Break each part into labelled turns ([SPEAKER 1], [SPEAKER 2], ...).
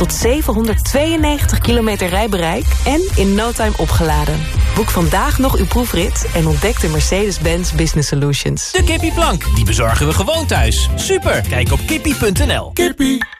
[SPEAKER 1] Tot 792 kilometer rijbereik en in no time opgeladen. Boek vandaag nog uw proefrit en ontdek de Mercedes-Benz Business Solutions.
[SPEAKER 2] De kippieplank, die bezorgen we gewoon thuis. Super, kijk op kippie.nl.
[SPEAKER 3] Kippie.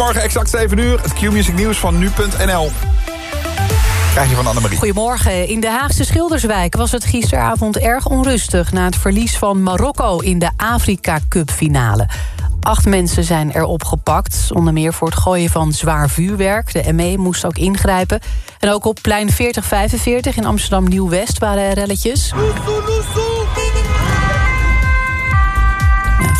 [SPEAKER 4] Goedemorgen, exact 7 uur. Het Q-Music nieuws van nu.nl. Krijg je van Annemarie.
[SPEAKER 5] Goedemorgen. In de Haagse Schilderswijk was het gisteravond erg onrustig... na het verlies van Marokko in de Afrika Cup finale. Acht mensen zijn erop gepakt, onder meer voor het gooien van zwaar vuurwerk. De ME moest ook ingrijpen. En ook op plein 4045 in Amsterdam Nieuw-West waren er relletjes.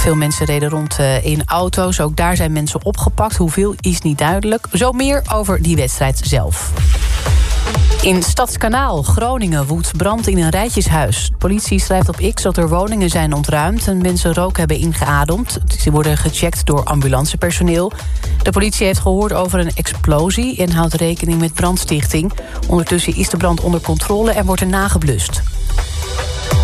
[SPEAKER 5] Veel mensen reden rond eh, in auto's. Ook daar zijn mensen opgepakt. Hoeveel is niet duidelijk. Zo meer over die wedstrijd zelf. In Stadskanaal, Groningen, woedt brand in een rijtjeshuis. De politie schrijft op X dat er woningen zijn ontruimd... en mensen rook hebben ingeademd. Ze worden gecheckt door ambulancepersoneel. De politie heeft gehoord over een explosie... en houdt rekening met brandstichting. Ondertussen is de brand onder controle en wordt er nageblust.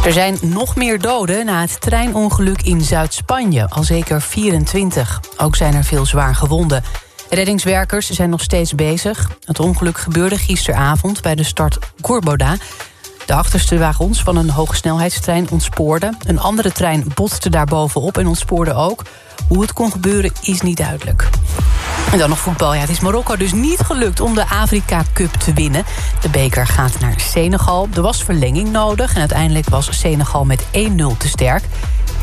[SPEAKER 5] Er zijn nog meer doden na het treinongeluk in Zuid-Spanje. Al zeker 24. Ook zijn er veel zwaar gewonden. Reddingswerkers zijn nog steeds bezig. Het ongeluk gebeurde gisteravond bij de start Gorboda. De achterste wagons van een hogesnelheidstrein ontspoorden. Een andere trein botste daarbovenop en ontspoorde ook. Hoe het kon gebeuren is niet duidelijk. En dan nog voetbal. Ja, het is Marokko dus niet gelukt om de Afrika Cup te winnen. De beker gaat naar Senegal. Er was verlenging nodig en uiteindelijk was Senegal met 1-0 te sterk.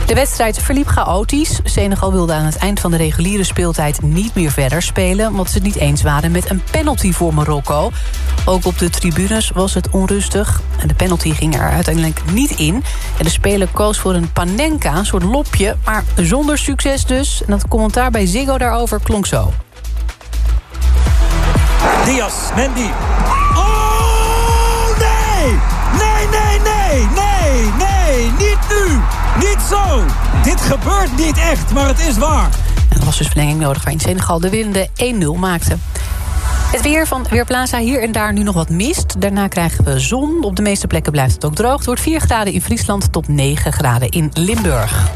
[SPEAKER 5] De wedstrijd verliep chaotisch. Senegal wilde aan het eind van de reguliere speeltijd niet meer verder spelen... omdat ze het niet eens waren met een penalty voor Marokko. Ook op de tribunes was het onrustig. En de penalty ging er uiteindelijk niet in. En de speler koos voor een panenka, een soort lopje... maar zonder succes dus. En dat commentaar bij Ziggo daarover klonk zo.
[SPEAKER 6] Diaz, Mendy. Oh, nee! Nee, nee, nee, nee, nee, niet nu! Niet zo! Dit gebeurt niet echt, maar het is waar.
[SPEAKER 5] En er was dus verlenging nodig waarin Senegal de winnende 1-0 maakte. Het weer van Weerplaza hier en daar nu nog wat mist. Daarna krijgen we zon. Op de meeste plekken blijft het ook droog. Het wordt 4 graden in Friesland tot 9 graden in Limburg.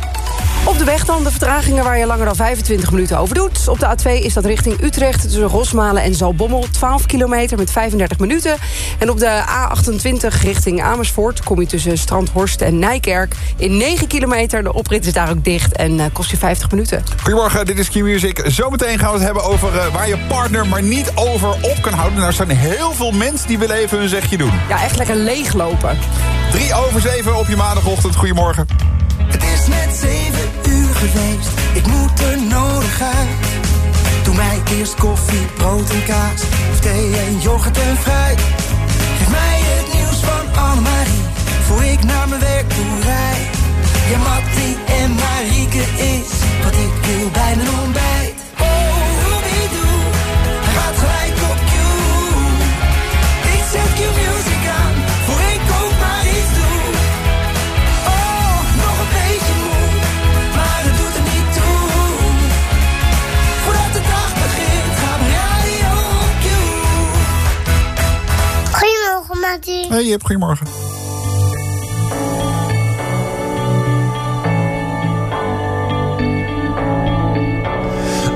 [SPEAKER 7] Op de weg dan de vertragingen waar je langer dan 25 minuten over doet. Op de A2 is dat richting Utrecht tussen Rosmalen en Zalbommel. 12 kilometer met 35 minuten. En op de A28 richting Amersfoort kom je tussen Strandhorst en Nijkerk. In 9 kilometer, de oprit is daar ook dicht en uh, kost je 50 minuten.
[SPEAKER 4] Goedemorgen, dit is Key Music. Zometeen gaan we het hebben over uh, waar je partner maar niet over op kan houden. Nou, er zijn heel veel mensen die willen even hun zegje doen.
[SPEAKER 7] Ja, echt lekker leeglopen.
[SPEAKER 4] 3 over 7 op je maandagochtend. Goedemorgen.
[SPEAKER 8] Net 7 uur geweest, ik moet er nodig uit. Doe mij eerst koffie, brood en kaas, of thee en yoghurt en fruit. Geef mij het nieuws van Annemarie, voor ik naar mijn werk toe rijd. Ja, Mattie en Marieke is wat ik wil bij mijn
[SPEAKER 4] Jip, goedemorgen.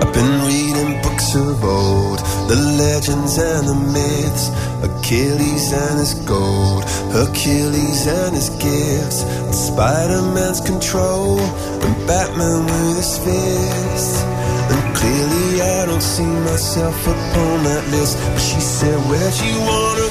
[SPEAKER 9] I've been reading books of old, the legends and the myths, Achilles and his gold, Hercules and his gifts, Spider-Man's control, and Batman with his fists. And clearly I don't see myself upon that list. But she said, Where'd you wanna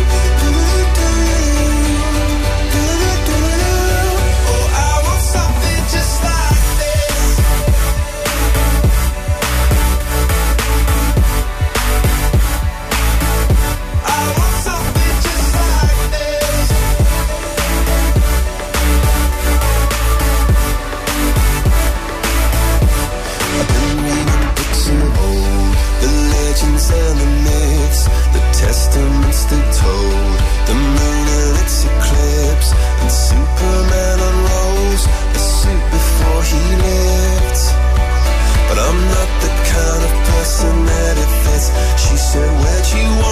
[SPEAKER 9] Ooh. She said, Where'd you wanna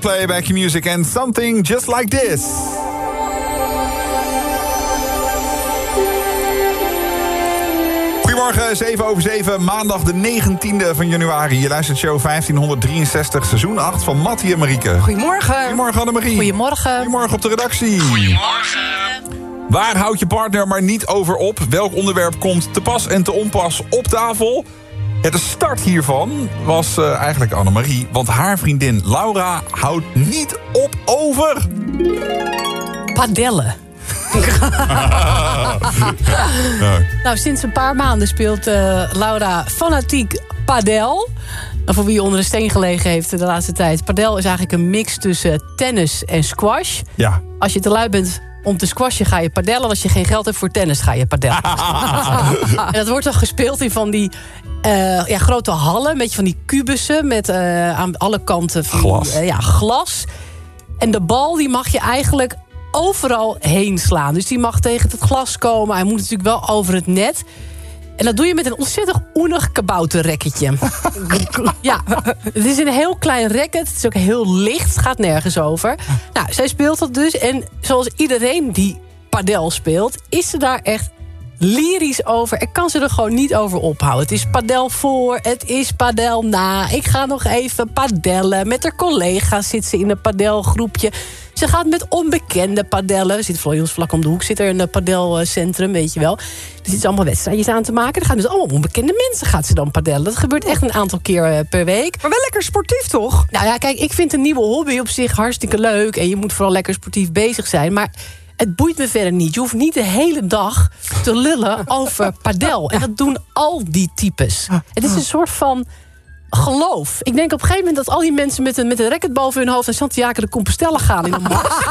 [SPEAKER 4] Coldplay, Back Your Music en Something Just Like This. Goedemorgen, 7 over 7, maandag de 19e van januari. Je luistert show 1563, seizoen 8 van Mattie en Marieke.
[SPEAKER 7] Goedemorgen.
[SPEAKER 4] Goedemorgen Annemarie.
[SPEAKER 5] Goedemorgen.
[SPEAKER 4] Goedemorgen op de redactie. Goedemorgen. Waar houdt je partner maar niet over op? Welk onderwerp komt te pas en te onpas op tafel? Ja, de start hiervan was eh, eigenlijk Annemarie. Want haar vriendin Laura houdt niet op over...
[SPEAKER 5] Padellen. Nou, sinds een paar maanden speelt eh, Laura fanatiek padel. En voor wie onder een steen gelegen heeft de laatste tijd. Padel is eigenlijk een mix tussen tennis en squash.
[SPEAKER 4] Ja,
[SPEAKER 5] Als je te lui bent om te squashen, ga je padellen. Als je geen geld hebt voor tennis, ga je padellen. en dat wordt dan gespeeld in van die eh, ja, grote hallen. Een beetje van die kubussen met eh, aan alle kanten van
[SPEAKER 4] Glas.
[SPEAKER 5] eh, ja, glas. En de bal die mag je eigenlijk overal heen slaan. Dus die mag tegen het glas komen. Hij moet natuurlijk wel over het net. En dat doe je met een ontzettend oenig kabouterrekketje. ja, het is een heel klein racket. Het is ook heel licht. Het gaat nergens over. Nou, zij speelt dat dus. En zoals iedereen die padel speelt... is ze daar echt lyrisch over. Ik kan ze er gewoon niet over ophouden. Het is padel voor, het is padel na. Ik ga nog even padellen. Met haar collega's zit ze in een padelgroepje. Ze gaat met onbekende padellen. Er zit Florians vlak om de hoek. Zit er een eh, padelcentrum, weet je wel. Er zitten allemaal wedstrijdjes aan te maken. Er gaan dus allemaal onbekende mensen gaat ze dan padellen. Dat gebeurt echt een aantal keer eh, per week.
[SPEAKER 7] Maar wel lekker sportief, toch?
[SPEAKER 5] Nou ja, kijk, ik vind een nieuwe hobby op zich hartstikke leuk. En je moet vooral lekker sportief bezig zijn. Maar het boeit me verder niet. Je hoeft niet de hele dag te lullen over padel. En dat doen al die types. Het is een soort van geloof. Ik denk op een gegeven moment dat al die mensen met een, met een racket boven hun hoofd... naar Santiago de Compostela gaan in een mars.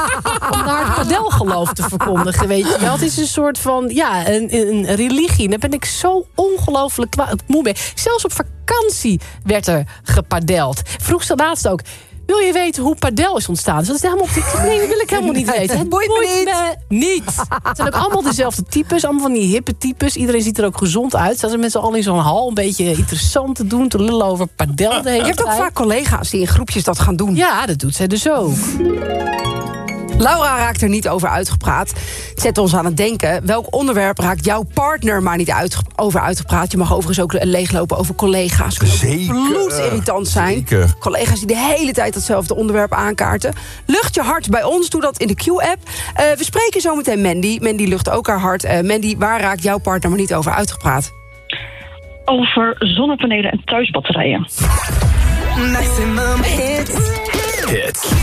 [SPEAKER 5] om naar het padelgeloof te verkondigen, weet je wel. Het is een soort van, ja, een, een religie. En daar ben ik zo ongelooflijk moe mee. Zelfs op vakantie werd er gepadeld. Vroeg ze laatst ook... Wil je weten hoe padel is ontstaan? Dus dat is helemaal op die... Nee, dat wil ik helemaal niet weten. Het boeit me niet. Het zijn ook allemaal dezelfde types. Allemaal van die hippe types. Iedereen ziet er ook gezond uit. Zaten mensen al in zo'n hal een beetje interessant te doen. Te lullen over padel de
[SPEAKER 7] Je hebt ook vaak collega's die in groepjes dat gaan doen.
[SPEAKER 5] Ja, dat doet zij dus ook.
[SPEAKER 7] Laura raakt er niet over uitgepraat. Het zet ons aan het denken. Welk onderwerp raakt jouw partner maar niet uit, over uitgepraat? Je mag overigens ook leeglopen over collega's.
[SPEAKER 4] Zeker.
[SPEAKER 7] Bloedirritant zijn.
[SPEAKER 4] Zeker.
[SPEAKER 7] Collega's die de hele tijd hetzelfde onderwerp aankaarten. Lucht je hart bij ons. Doe dat in de Q-app. Eh, we spreken zo meteen Mandy. Mandy lucht ook haar hart. Eh, Mandy, waar raakt jouw partner maar niet over uitgepraat?
[SPEAKER 10] Over zonnepanelen en thuisbatterijen.
[SPEAKER 8] Maximum hits.
[SPEAKER 9] Hits.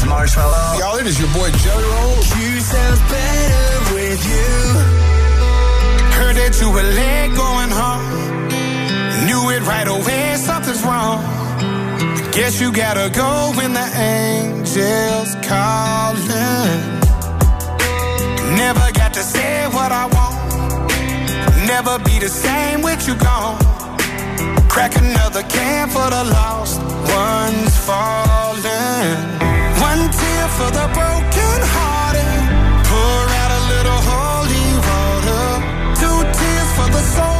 [SPEAKER 8] Is Marshmallow.
[SPEAKER 3] Yo, it is your boy Jelly Roll.
[SPEAKER 8] You sound better with you.
[SPEAKER 11] Heard that you were late going home. Knew it right away, something's wrong. Guess you gotta go when the angels calling. Never got to say what I want. Never be the same with you gone. Crack another can for the lost ones falling. One tear for the broken hearted. Pour out a little holy water. Two tears for the soul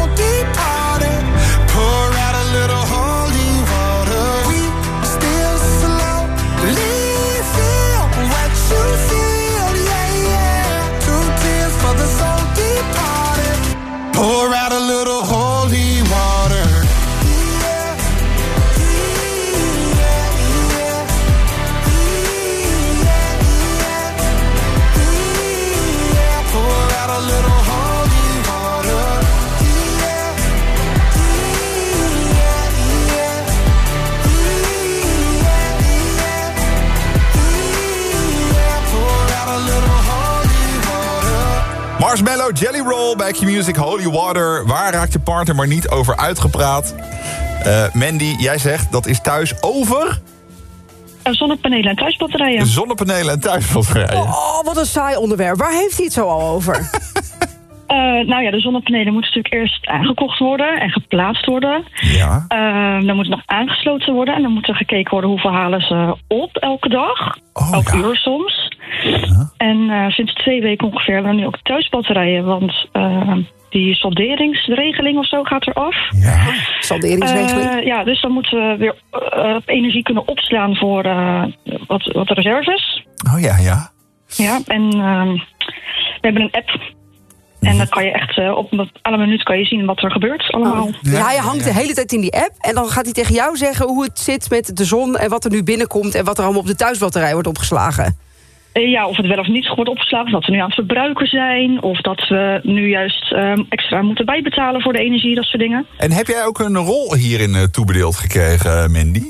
[SPEAKER 4] Jelly Roll, bij Q-Music, Holy Water. Waar raakt je partner maar niet over uitgepraat? Eh, Mandy, jij zegt dat is thuis over
[SPEAKER 10] Eh, zonnepanelen en thuisbatterijen.
[SPEAKER 4] zonnepanelen en thuisbatterijen.
[SPEAKER 7] Oh, wat een saai onderwerp. Waar heeft hij het zo al over?
[SPEAKER 10] Eh, nou ja, de zonnepanelen moeten natuurlijk eerst aangekocht worden en geplaatst worden.
[SPEAKER 4] Ja.
[SPEAKER 10] Eh, dan moet het nog aangesloten worden en dan moet er gekeken worden hoeveel halen ze op elke dag.
[SPEAKER 4] Oh,
[SPEAKER 10] elk
[SPEAKER 4] ja.
[SPEAKER 10] uur soms. En eh, sinds twee weken ongeveer hebben we nu ook thuisbatterijen, want eh, die solderingsregeling of zo gaat eraf.
[SPEAKER 4] Ja.
[SPEAKER 7] Salderingsregeling.
[SPEAKER 10] Eh, ja, dus dan moeten we weer eh, energie kunnen opslaan voor eh, wat, wat reserves.
[SPEAKER 4] Oh ja, ja.
[SPEAKER 10] Ja, en ehm, we hebben een app. En dan kan je echt eh, op een alle minuut kan je zien wat er gebeurt allemaal.
[SPEAKER 7] Dus hij hangt de hele tijd in die app. En dan gaat hij tegen jou zeggen hoe het zit met de zon... en wat er nu binnenkomt en wat er allemaal op de thuisbatterij wordt opgeslagen.
[SPEAKER 10] Eh, ja, of het wel of niet wordt opgeslagen, of dat we nu aan het verbruiken zijn... of dat we nu juist ehm, extra moeten bijbetalen voor de energie, dat soort dingen.
[SPEAKER 4] En heb jij ook een rol hierin eh, toebedeeld gekregen, Mandy?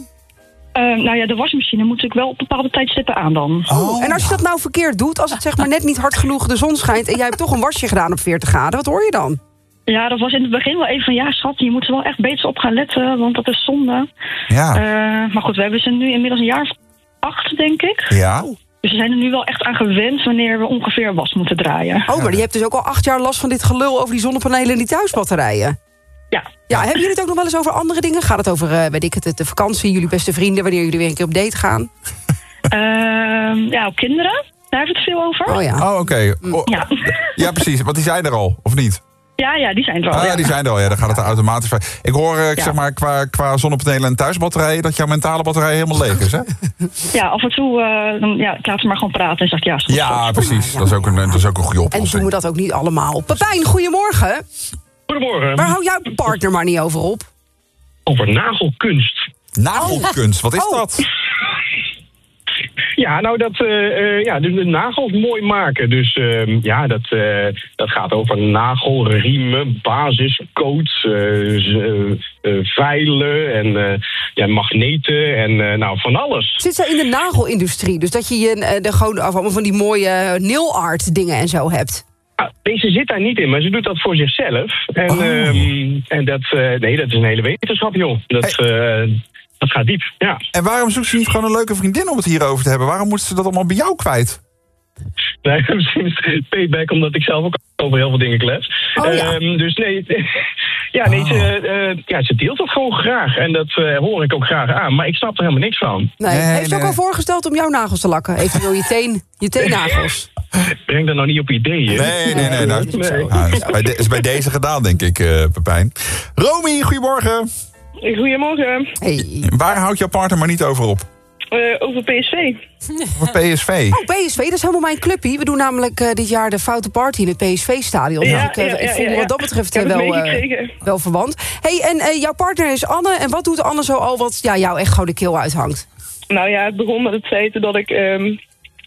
[SPEAKER 10] Eh, nou ja, de wasmachine moet natuurlijk wel op bepaalde tijdstippen aan dan.
[SPEAKER 4] Oh,
[SPEAKER 7] en als je dat nou verkeerd doet, als het zeg maar net niet hard genoeg de zon schijnt... en jij hebt toch een wasje gedaan op 40 graden, wat hoor je dan?
[SPEAKER 10] Ja, dat was in het begin wel even van... ja, schat, je moet er wel echt beter op gaan letten, want dat is zonde.
[SPEAKER 4] Ja.
[SPEAKER 10] Eh, maar goed, we hebben ze nu inmiddels een jaar of acht, denk ik.
[SPEAKER 4] Ja.
[SPEAKER 10] Dus we zijn er nu wel echt aan gewend wanneer we ongeveer was moeten draaien.
[SPEAKER 7] Oh, maar je hebt dus ook al acht jaar last van dit gelul... over die zonnepanelen en die thuisbatterijen.
[SPEAKER 10] Ja.
[SPEAKER 7] Ja, hebben jullie het ook nog wel eens over andere dingen? Gaat het over, eh weet ik het, de vakantie, jullie beste vrienden... wanneer jullie weer een keer op date gaan?
[SPEAKER 10] Ehm, ja, ook kinderen. Daar hebben we het veel over.
[SPEAKER 7] Oh ja.
[SPEAKER 4] Oh, oké. Oh,
[SPEAKER 10] Ja.
[SPEAKER 4] ja, precies. Want die zijn er al, of niet?
[SPEAKER 12] Ja, ja, die zijn er al.
[SPEAKER 4] Ah,
[SPEAKER 12] ja.
[SPEAKER 4] die zijn er al. Ja, dan gaat het er automatisch. Ik hoor, eh, ik
[SPEAKER 12] Ja.
[SPEAKER 4] zeg maar, qua, qua zonnepanelen en thuisbatterijen... dat jouw mentale batterij helemaal leeg is, hè?
[SPEAKER 12] Ja, af en toe eh, dan, ja, ik laat ze maar gewoon praten en zeg ik, ja.
[SPEAKER 4] Ja, precies. Dat is ook een, dat is ook een goede
[SPEAKER 7] En
[SPEAKER 4] oplossing.
[SPEAKER 7] doen we dat ook niet allemaal. Pepijn, goedemorgen.
[SPEAKER 13] Goedemorgen.
[SPEAKER 7] Waar hou jouw partner maar niet over op?
[SPEAKER 13] Over nagelkunst.
[SPEAKER 4] Nagelkunst, wat is
[SPEAKER 7] Oh.
[SPEAKER 4] dat?
[SPEAKER 13] Ja, nou dat, eh, eh, ja, de, de nagels mooi maken. Dus ehm, ja, dat, eh, dat gaat over nagelriemen, basiscoats, eh, eh, eh, veilen en eh, ja, magneten en eh, nou van alles.
[SPEAKER 7] Zit zij in de nagelindustrie? Dus dat je je de, gewoon allemaal van die mooie nail art dingen en zo hebt.
[SPEAKER 13] Ah, Deze zit daar niet in, maar ze doet dat voor zichzelf. En, ehm, en dat, eh, nee, dat is een hele wetenschap, joh. Dat, eh, dat gaat diep, ja.
[SPEAKER 4] En waarom zoekt ze niet gewoon een leuke vriendin om het hierover te hebben? Waarom moet ze dat allemaal bij jou kwijt?
[SPEAKER 13] Nee, misschien is het payback omdat ik zelf ook over heel veel dingen klets.
[SPEAKER 7] Oh, ja.
[SPEAKER 13] Ehm, dus nee, ja, nee ze, eh, ja, ze deelt dat gewoon graag. En dat eh, hoor ik ook graag aan. Maar ik snap er helemaal niks van.
[SPEAKER 7] Nee,
[SPEAKER 4] Nee,
[SPEAKER 7] heeft ze ook al voorgesteld om jouw nagels te lakken? Eventueel je, teen, je teennagels.
[SPEAKER 13] Breng dat nou niet op ideeën.
[SPEAKER 4] Nee, nee, nee. Nou,
[SPEAKER 13] Nee.
[SPEAKER 4] nou, is, bij de- is bij deze gedaan, denk ik, eh, Pepijn. Romy, goedemorgen.
[SPEAKER 12] Goedemorgen.
[SPEAKER 7] Hey.
[SPEAKER 4] Waar houdt jouw partner maar niet over op?
[SPEAKER 12] Eh, over PSV.
[SPEAKER 4] Voor PSV.
[SPEAKER 7] Oh, PSV, dat is helemaal mijn clubpie. We doen namelijk eh, dit jaar de Foute Party in het PSV-stadion.
[SPEAKER 12] Ja,
[SPEAKER 7] dus ik,
[SPEAKER 12] ja,
[SPEAKER 7] ik
[SPEAKER 12] ja,
[SPEAKER 7] voel me
[SPEAKER 12] ja,
[SPEAKER 7] wat dat
[SPEAKER 12] ja.
[SPEAKER 7] betreft
[SPEAKER 12] Ik
[SPEAKER 7] wel, eh, wel verwant. hey, en eh, jouw partner is Anne. En wat doet Anne zo al wat ja, jou echt gewoon de keel uithangt?
[SPEAKER 12] Nou ja, het begon met het feit dat ik ehm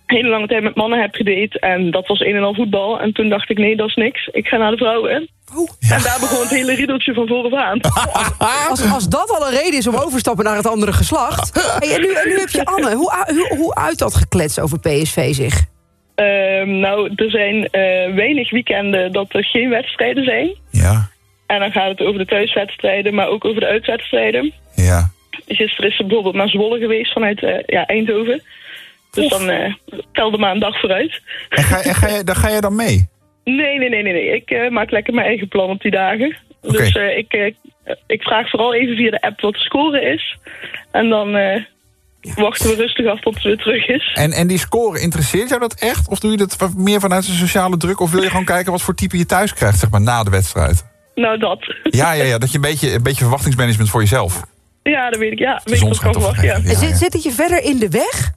[SPEAKER 12] hele lange tijd met mannen heb gedate. En dat was een en al voetbal. En toen dacht ik, nee, dat is niks. Ik ga naar de vrouwen.
[SPEAKER 7] Oh.
[SPEAKER 12] En daar begon het hele riedeltje van vooraf aan.
[SPEAKER 7] Als, als dat al een reden is om overstappen naar het andere geslacht. Hey, en, nu, en nu heb je Anne. Hoe, hoe, hoe uit dat geklets over PSV zich?
[SPEAKER 12] Ehm, nou, er zijn eh, weinig weekenden dat er geen wedstrijden zijn.
[SPEAKER 4] Ja,
[SPEAKER 12] En dan gaat het over de thuiswedstrijden, maar ook over de uitwedstrijden.
[SPEAKER 4] ja.
[SPEAKER 12] Gisteren is ze bijvoorbeeld naar Zwolle geweest vanuit eh, ja, Eindhoven. Dus dan eh, telde maar een dag vooruit.
[SPEAKER 4] En, ga, en ga, je, daar ga je dan mee?
[SPEAKER 12] Nee, nee, nee, nee. nee. Ik eh, maak lekker mijn eigen plan op die dagen.
[SPEAKER 4] Oké.
[SPEAKER 12] Dus eh, ik, ik vraag vooral even via de app wat de score is. En dan eh, wachten we rustig af tot het weer terug is.
[SPEAKER 4] En, en die score, interesseert jou dat echt? Of doe je dat meer vanuit de sociale druk? Of wil je gewoon kijken wat voor type je thuis krijgt, zeg maar, na de wedstrijd?
[SPEAKER 12] Nou, dat.
[SPEAKER 4] Ja, ja, ja dat je een beetje, een beetje verwachtingsmanagement voor jezelf.
[SPEAKER 12] Ja, dat weet ik. Ja, weet ik
[SPEAKER 4] zon
[SPEAKER 12] wat ik kan
[SPEAKER 4] schijnt op
[SPEAKER 12] verwachten, ja.
[SPEAKER 7] zit het je verder in de weg?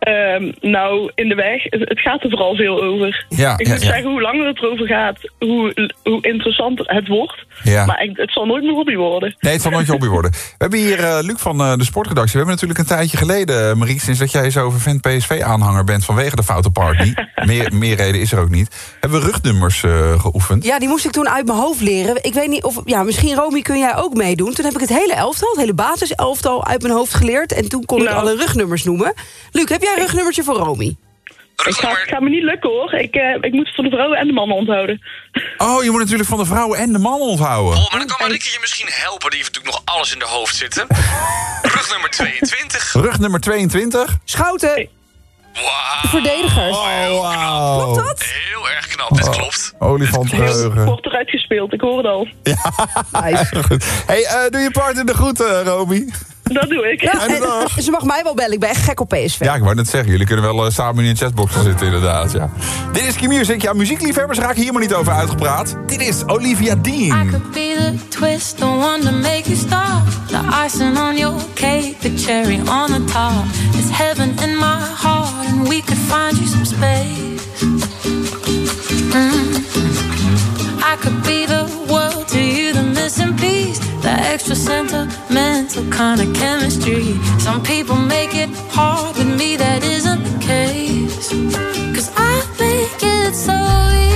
[SPEAKER 12] Ehm, nou, in de weg, het, het gaat er vooral veel over.
[SPEAKER 4] Ja,
[SPEAKER 12] ik moet
[SPEAKER 4] ja.
[SPEAKER 12] zeggen, hoe langer het erover gaat, hoe, hoe interessanter het wordt.
[SPEAKER 4] Ja.
[SPEAKER 12] Maar ik, het zal nooit mijn hobby worden.
[SPEAKER 4] Nee, het zal nooit je hobby worden. We hebben hier eh, Luc van eh, de sportredactie. We hebben natuurlijk een tijdje geleden, eh, Marie, sinds dat jij zo vervent PSV-aanhanger bent vanwege de foute party. meer, meer reden is er ook niet. Hebben we rugnummers geoefend.
[SPEAKER 7] Ja, die moest ik toen uit mijn hoofd leren. Ik weet niet of... Ja, misschien, Romy, kun jij ook meedoen. Toen heb ik het hele elftal, het hele basiselftal uit mijn hoofd geleerd. En toen kon ik
[SPEAKER 12] Nou.
[SPEAKER 7] alle rugnummers noemen. Luc, heb jij rugnummertje voor Romy?
[SPEAKER 12] Ik ga, het gaat me niet lukken hoor. Ik, eh, ik moet het voor de vrouwen en de mannen onthouden.
[SPEAKER 4] Oh, je moet natuurlijk van de vrouwen en de mannen onthouden.
[SPEAKER 14] Oh, maar dan kan Marieke je misschien helpen. Die heeft natuurlijk nog alles in de hoofd zitten. Rug nummer 22.
[SPEAKER 4] Rug nummer 22.
[SPEAKER 7] Schouten.
[SPEAKER 14] Wauw.
[SPEAKER 7] Verdediger.
[SPEAKER 4] Oh, wauw.
[SPEAKER 7] Klopt dat?
[SPEAKER 14] Heel erg knap, dit klopt.
[SPEAKER 4] Olifantgeheugen.
[SPEAKER 12] Wordt eruit gespeeld, ik hoor het al.
[SPEAKER 7] Nice.
[SPEAKER 4] Goed. Hey, eh, doe je partner de groeten, Romy?
[SPEAKER 12] Dat doe ik.
[SPEAKER 7] Ja, en,
[SPEAKER 4] dag.
[SPEAKER 7] ze mag mij wel bellen. Ik ben echt gek op PSV.
[SPEAKER 4] Ja, ik wou net zeggen, jullie kunnen wel eh, samen in een chatbox gaan zitten, inderdaad. Ja. Dit is Q-Music. Ja, muziekliefhebbers raken hier maar niet over uitgepraat. Dit is Olivia Dean.
[SPEAKER 15] could be the twist, the one to make you stop. The icing on your cake, the cherry on the top. It's heaven in my heart, and we could find you some space. Mm. I could be extra sentimental kind of chemistry. Some people make it hard, with me that isn't the case. Cause I make it so easy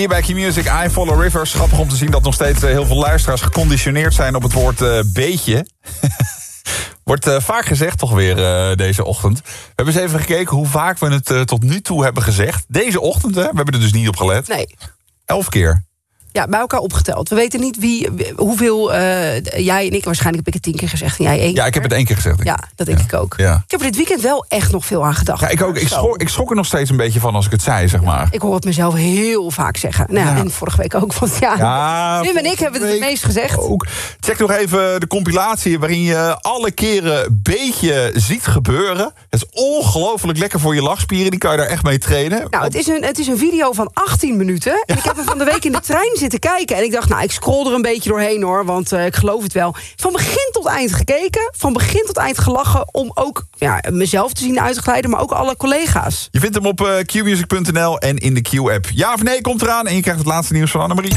[SPEAKER 4] hier bij Q-Music, I Follow Rivers. Grappig om te zien dat nog steeds eh, heel veel luisteraars geconditioneerd zijn op het woord eh, beetje. Wordt eh, vaak gezegd toch weer deze ochtend. We hebben eens even gekeken hoe vaak we het tot nu toe hebben gezegd. Deze ochtend, hè? we hebben er dus niet op gelet.
[SPEAKER 7] Nee.
[SPEAKER 4] Elf keer.
[SPEAKER 7] Ja, bij elkaar opgeteld. We weten niet wie, hoeveel eh, jij en ik... waarschijnlijk heb ik het tien keer gezegd en jij één
[SPEAKER 4] Ja, ik heb het één keer gezegd. denk ik.
[SPEAKER 7] Ja, dat denk ik ook.
[SPEAKER 4] Ja.
[SPEAKER 7] Ik heb er dit weekend wel echt nog veel aan gedacht.
[SPEAKER 4] Ja, ik ook. Ik schrok, ik schrok er nog steeds een beetje van als ik het zei, zeg maar.
[SPEAKER 7] Ik hoor het mezelf heel vaak zeggen. Nou. En vorige week ook. Want ja,
[SPEAKER 4] Ja,
[SPEAKER 7] Wim en ik hebben het het meest gezegd.
[SPEAKER 4] Ook. Check nog even de compilatie waarin je alle keren een beetje ziet gebeuren. Het is ongelooflijk lekker voor je lachspieren. Die kan je daar echt mee trainen.
[SPEAKER 7] Nou, het is, een, het is een video van 18 minuten. En ik heb hem van de week in de trein zitten kijken. En ik dacht, nou, ik scroll er een beetje doorheen hoor. Want eh, ik geloof het wel. Van begin tot eind gekeken. Van begin tot eind gelachen. Om ook ja, mezelf te zien uitglijden. Maar ook alle collega's.
[SPEAKER 4] Je vindt hem op eh, qmusic.nl en in de Q-app. Ja of nee komt eraan en je krijgt het laatste nieuws van Annemarie.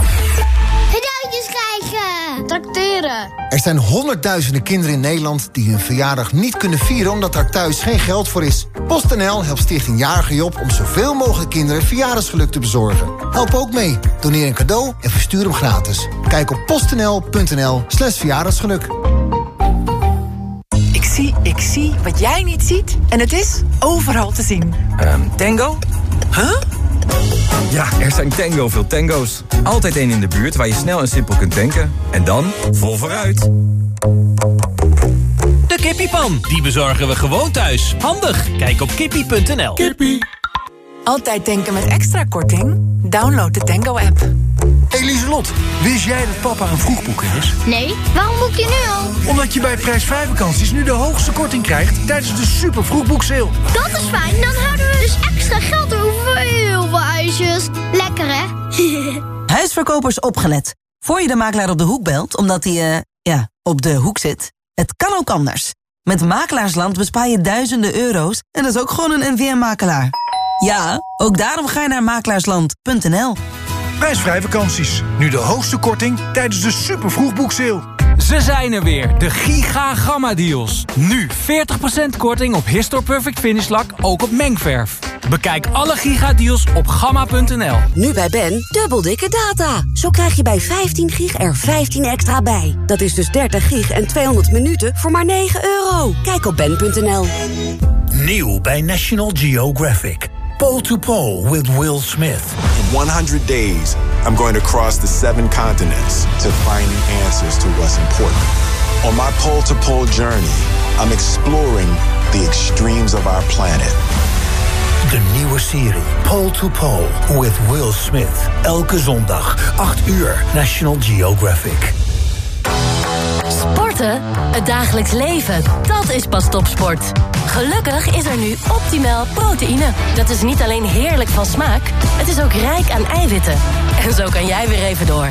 [SPEAKER 16] Tracteren.
[SPEAKER 17] Er zijn honderdduizenden kinderen in Nederland die hun verjaardag niet kunnen vieren omdat daar thuis geen geld voor is. PostNL helpt Stichting Jarige Job om zoveel mogelijk kinderen verjaardagsgeluk te bezorgen. Help ook mee. Doneer een cadeau en verstuur hem gratis. Kijk op postnl.nl slash verjaardagsgeluk.
[SPEAKER 18] Ik zie, ik zie wat jij niet ziet. En het is overal te zien.
[SPEAKER 19] Ehm, tango? Huh? Ja, er zijn tango veel tango's. Altijd één in de buurt waar je snel en simpel kunt tanken. En dan vol vooruit.
[SPEAKER 20] De kippiepan, die bezorgen we gewoon thuis. Handig, kijk op kippie.nl. Kippie.
[SPEAKER 18] Altijd denken met extra korting? Download de Tango-app.
[SPEAKER 21] Hey Lieselot, wist jij dat papa een vroegboeker is?
[SPEAKER 16] Nee, waarom boek je nu al?
[SPEAKER 21] Omdat je bij prijsvrij vakanties nu de hoogste korting krijgt tijdens de super vroegboekseil.
[SPEAKER 16] Dat is fijn, dan houden we dus extra geld over ijsjes. Lekker hè?
[SPEAKER 22] Huisverkopers opgelet. Voor je de makelaar op de hoek belt, omdat hij, eh, ja, op de hoek zit. Het kan ook anders. Met Makelaarsland bespaar je duizenden euro's en dat is ook gewoon een NVM-makelaar. Ja, ook daarom ga je naar makelaarsland.nl.
[SPEAKER 21] Prijsvrij vakanties. Nu de hoogste korting tijdens de super vroegboekseil.
[SPEAKER 23] Ze zijn er weer, de Giga Gamma Deals. Nu 40% korting op Histor Perfect Finish Lak, ook op mengverf. Bekijk alle Giga Deals op gamma.nl.
[SPEAKER 24] Nu bij Ben, dubbel dikke data. Zo krijg je bij 15 gig er 15 extra bij. Dat is dus 30 gig en 200 minuten voor maar 9 euro. Kijk op ben.nl.
[SPEAKER 25] Nieuw bij National Geographic. Pole to Pole with Will Smith.
[SPEAKER 26] In 100 days, I'm going to cross the seven continents to find the answers to what's important. On my pole to pole journey, I'm exploring the extremes of our planet.
[SPEAKER 25] De nieuwe serie Pole to Pole with Will Smith. Elke zondag, 8 uur, National Geographic.
[SPEAKER 27] Sporten? Het dagelijks leven, dat is pas topsport. Gelukkig is er nu optimaal proteïne. Dat is niet alleen heerlijk van smaak, het is ook rijk aan eiwitten. En zo kan jij weer even door.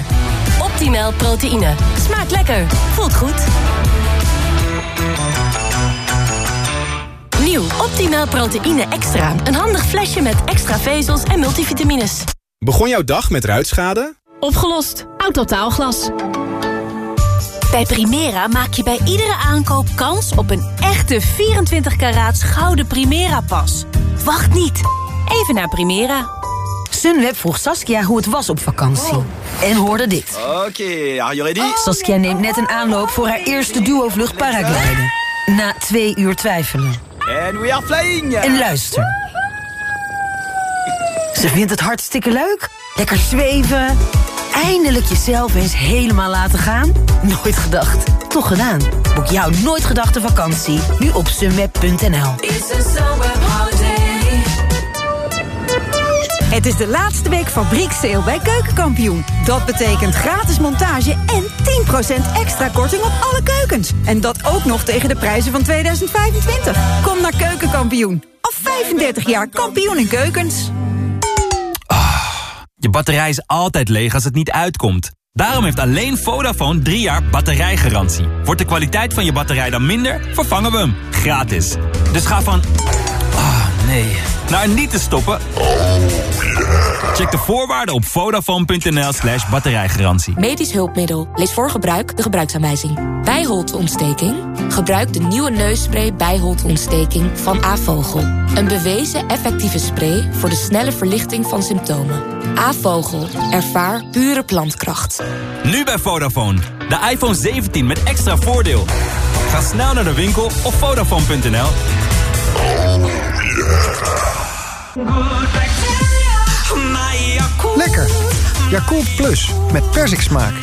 [SPEAKER 27] Optimaal proteïne. Smaakt lekker, voelt goed.
[SPEAKER 28] Optimaal proteïne extra. Een handig flesje met extra vezels en multivitamines.
[SPEAKER 29] Begon jouw dag met ruitschade?
[SPEAKER 28] Opgelost. Autotaalglas.
[SPEAKER 27] Bij Primera maak je bij iedere aankoop kans op een echte 24 karaats gouden Primera-pas. Wacht niet. Even naar Primera.
[SPEAKER 18] Sunweb vroeg Saskia hoe het was op vakantie. En hoorde dit.
[SPEAKER 29] Oké, are you ready?
[SPEAKER 18] Saskia neemt net een aanloop voor haar eerste duo-vlucht paragliden. Na twee uur twijfelen.
[SPEAKER 29] And we are flying!
[SPEAKER 18] En luister. Ze vindt het hartstikke leuk. Lekker zweven. Eindelijk jezelf eens helemaal laten gaan. Nooit gedacht. Toch gedaan. Boek jouw nooit gedachte vakantie. Nu op sunweb.nl.
[SPEAKER 30] Het is de laatste week fabrieksteel bij Keukenkampioen. Dat betekent gratis montage en 10% extra korting op alle keukens. En dat ook nog tegen de prijzen van 2025. Kom naar Keukenkampioen. Al 35 jaar kampioen in keukens.
[SPEAKER 2] Je batterij is altijd leeg als het niet uitkomt. Daarom heeft alleen Vodafone 3 jaar batterijgarantie. Wordt de kwaliteit van je batterij dan minder, vervangen we hem. Gratis. Dus ga van... Ah, nee. Naar niet te stoppen... Check de voorwaarden op vodafone.nl slash batterijgarantie.
[SPEAKER 31] Medisch hulpmiddel. Lees voor gebruik de gebruiksaanwijzing. Bijholteontsteking? Gebruik de nieuwe neusspray bijholteontsteking van Avogel. Een bewezen effectieve spray voor de snelle verlichting van symptomen. Avogel. Ervaar pure plantkracht.
[SPEAKER 2] Nu bij Vodafone. De iPhone 17 met extra voordeel. Ga snel naar de winkel of vodafone.nl.
[SPEAKER 17] Lekker. Yakult Plus met persiksmaak.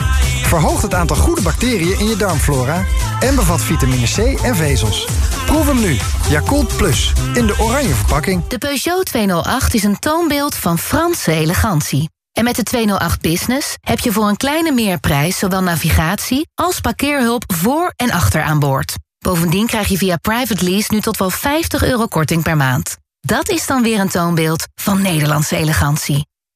[SPEAKER 17] Verhoogt het aantal goede bacteriën in je darmflora... en bevat vitamine C en vezels. Proef hem nu. Yakult Plus. In de oranje verpakking.
[SPEAKER 28] De Peugeot 208 is een toonbeeld van Franse elegantie. En met de 208 Business heb je voor een kleine meerprijs... zowel navigatie als parkeerhulp voor en achter aan boord. Bovendien krijg je via private lease nu tot wel 50 euro korting per maand. Dat is dan weer een toonbeeld van Nederlandse elegantie.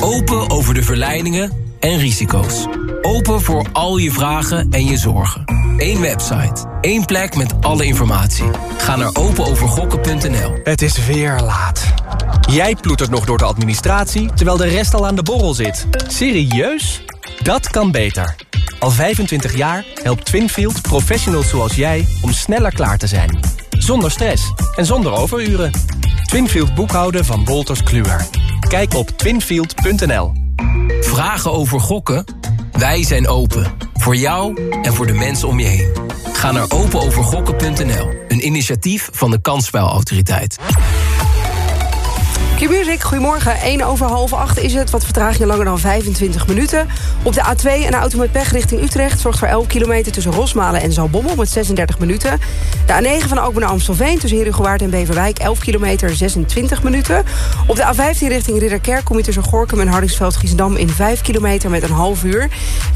[SPEAKER 32] Open over de verleidingen en risico's. Open voor al je vragen en je zorgen. Eén website. één plek met alle informatie. Ga naar openovergokken.nl.
[SPEAKER 23] Het is weer laat. Jij ploetert nog door de administratie, terwijl de rest al aan de borrel zit. Serieus? Dat kan beter. Al 25 jaar helpt Twinfield professionals zoals jij om sneller klaar te zijn. Zonder stress en zonder overuren. Twinfield boekhouden van Wolters Kluwer. Kijk op twinfield.nl.
[SPEAKER 32] Vragen over gokken? Wij zijn open. Voor jou en voor de mensen om je heen. Ga naar openovergokken.nl. Een initiatief van de Kansspelautoriteit.
[SPEAKER 7] Q-Music, goedemorgen. 1 over half 8 is het. Wat vertraag je langer dan 25 minuten. Op de A2 een auto met pech richting Utrecht... zorgt voor 11 kilometer tussen Rosmalen en Zalbommel met 36 minuten. De A9 van Alkmaar naar Amstelveen tussen Herugewaard en Beverwijk... 11 kilometer, 26 minuten. Op de A15 richting Ridderkerk kom je tussen Gorkum en Hardingsveld-Giessendam... in 5 kilometer met een half uur.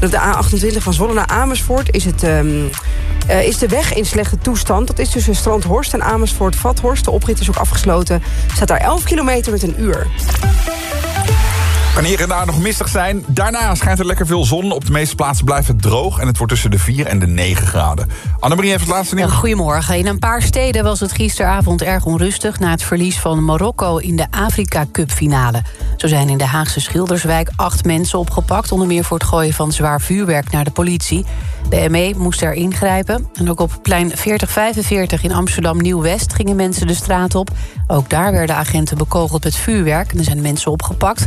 [SPEAKER 7] Op de A28 van Zwolle naar Amersfoort is het... Um, uh, is de weg in slechte toestand. Dat is tussen Strandhorst en Amersfoort-Vathorst. De oprit is ook afgesloten. Staat daar 11 kilometer met een uur.
[SPEAKER 4] Kan hier en daar nog mistig zijn. Daarna schijnt er lekker veel zon. Op de meeste plaatsen blijft het droog. En het wordt tussen de 4 en de 9 graden. Annemarie heeft het laatste nieuws.
[SPEAKER 5] Goedemorgen. In een paar steden was het gisteravond erg onrustig... na het verlies van Marokko in de Afrika Cup finale. Zo zijn in de Haagse Schilderswijk acht mensen opgepakt... onder meer voor het gooien van zwaar vuurwerk naar de politie. De ME moest er ingrijpen. En ook op plein 4045 in Amsterdam Nieuw-West... gingen mensen de straat op. Ook daar werden agenten bekogeld met vuurwerk. En er zijn mensen opgepakt...